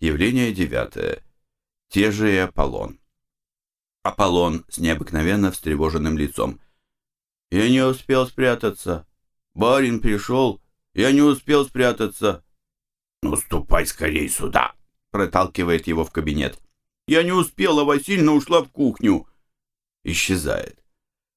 Явление девятое. Те же и Аполлон. Аполлон с необыкновенно встревоженным лицом. «Я не успел спрятаться. Барин пришел. Я не успел спрятаться». «Ну, ступай скорей сюда!» проталкивает его в кабинет. «Я не успела, Васильевна ушла в кухню». Исчезает.